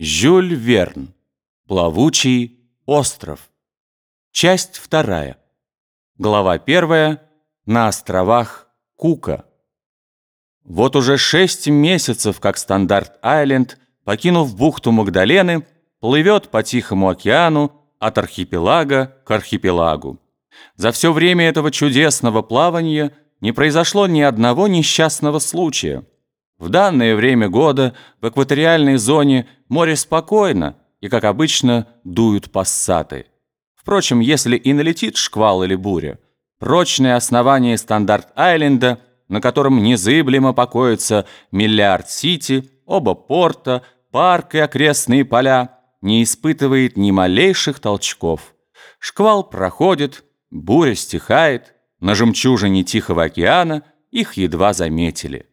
Жюль Верн. Плавучий остров. Часть вторая. Глава первая. На островах Кука. Вот уже шесть месяцев, как Стандарт-Айленд, покинув бухту Магдалены, плывет по Тихому океану от архипелага к архипелагу. За все время этого чудесного плавания не произошло ни одного несчастного случая – в данное время года в экваториальной зоне море спокойно и, как обычно, дуют пассаты. Впрочем, если и налетит шквал или буря, прочное основание Стандарт-Айленда, на котором незыблемо покоится Миллиард-Сити, оба порта, парк и окрестные поля, не испытывает ни малейших толчков. Шквал проходит, буря стихает, на жемчужине Тихого океана их едва заметили.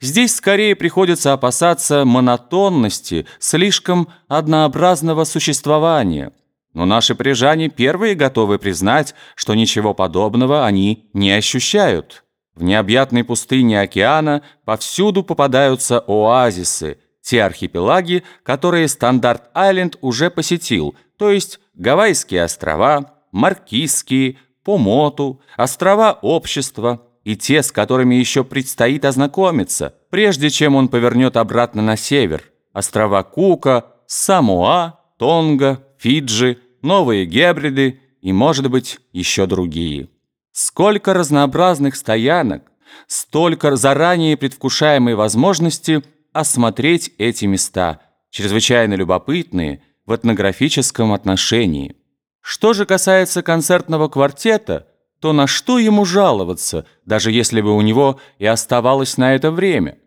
Здесь скорее приходится опасаться монотонности, слишком однообразного существования. Но наши прижане первые готовы признать, что ничего подобного они не ощущают. В необъятной пустыне океана повсюду попадаются оазисы, те архипелаги, которые Стандарт-Айленд уже посетил, то есть Гавайские острова, Маркизские, Помоту, острова Общества – и те, с которыми еще предстоит ознакомиться, прежде чем он повернет обратно на север. Острова Кука, Самуа, Тонга, Фиджи, Новые Гебриды и, может быть, еще другие. Сколько разнообразных стоянок, столько заранее предвкушаемой возможности осмотреть эти места, чрезвычайно любопытные в этнографическом отношении. Что же касается концертного квартета – то на что ему жаловаться, даже если бы у него и оставалось на это время?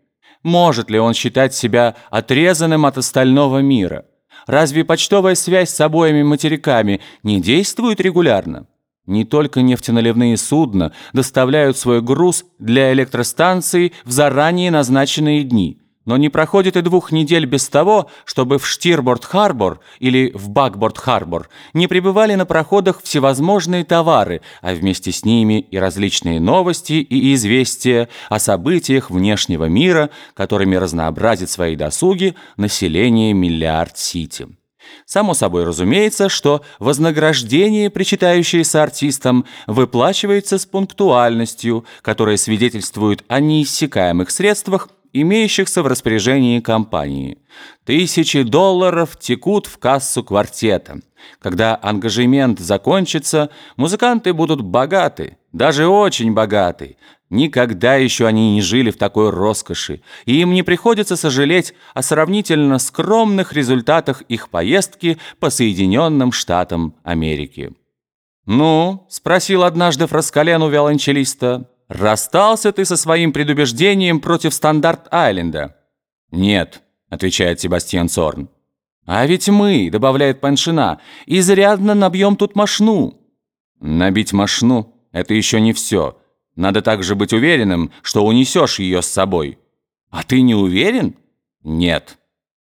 Может ли он считать себя отрезанным от остального мира? Разве почтовая связь с обоими материками не действует регулярно? Не только нефтеналивные судна доставляют свой груз для электростанций в заранее назначенные дни – но не проходит и двух недель без того, чтобы в Штирборд-Харбор или в Бакборд-Харбор не прибывали на проходах всевозможные товары, а вместе с ними и различные новости и известия о событиях внешнего мира, которыми разнообразит свои досуги население Миллиард-Сити. Само собой разумеется, что вознаграждение, причитающееся артистам, выплачивается с пунктуальностью, которая свидетельствует о неиссякаемых средствах имеющихся в распоряжении компании. Тысячи долларов текут в кассу квартета. Когда ангажемент закончится, музыканты будут богаты, даже очень богаты. Никогда еще они не жили в такой роскоши, и им не приходится сожалеть о сравнительно скромных результатах их поездки по Соединенным Штатам Америки. «Ну?» – спросил однажды Фраскален у виолончелиста. «Расстался ты со своим предубеждением против Стандарт-Айленда?» «Нет», — отвечает Себастьян Сорн. «А ведь мы», — добавляет Паншина, — «изрядно набьем тут мошну». «Набить мошну — это еще не все. Надо также быть уверенным, что унесешь ее с собой». «А ты не уверен?» «Нет».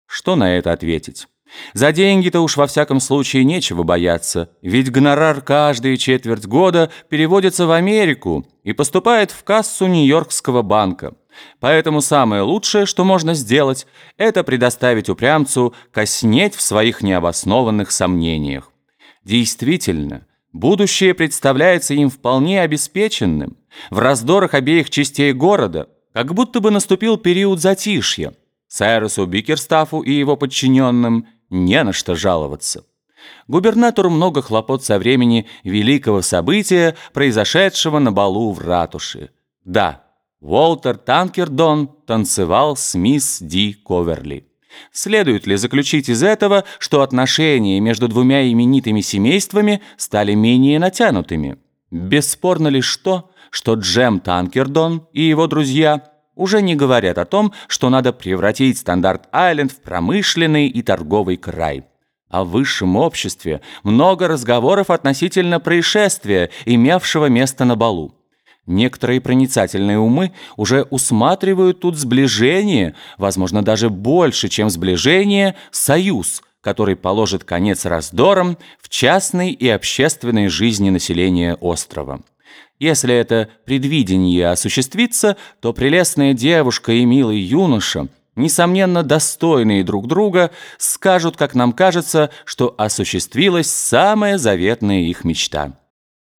Что на это ответить? За деньги-то уж во всяком случае нечего бояться, ведь гонорар каждые четверть года переводится в Америку и поступает в кассу Нью-Йоркского банка. Поэтому самое лучшее, что можно сделать, это предоставить упрямцу коснеть в своих необоснованных сомнениях. Действительно, будущее представляется им вполне обеспеченным. В раздорах обеих частей города как будто бы наступил период затишья. Сайрусу Бикерстафу и его подчиненным – не на что жаловаться. Губернатору много хлопот со времени великого события, произошедшего на балу в ратуше. Да, Уолтер Танкердон танцевал с мисс Ди Коверли. Следует ли заключить из этого, что отношения между двумя именитыми семействами стали менее натянутыми? Бесспорно лишь то, что Джем Танкердон и его друзья уже не говорят о том, что надо превратить Стандарт-Айленд в промышленный и торговый край. О высшем обществе много разговоров относительно происшествия, имевшего место на балу. Некоторые проницательные умы уже усматривают тут сближение, возможно, даже больше, чем сближение, союз, который положит конец раздорам в частной и общественной жизни населения острова. Если это предвидение осуществится, то прелестная девушка и милый юноша, несомненно достойные друг друга, скажут, как нам кажется, что осуществилась самая заветная их мечта.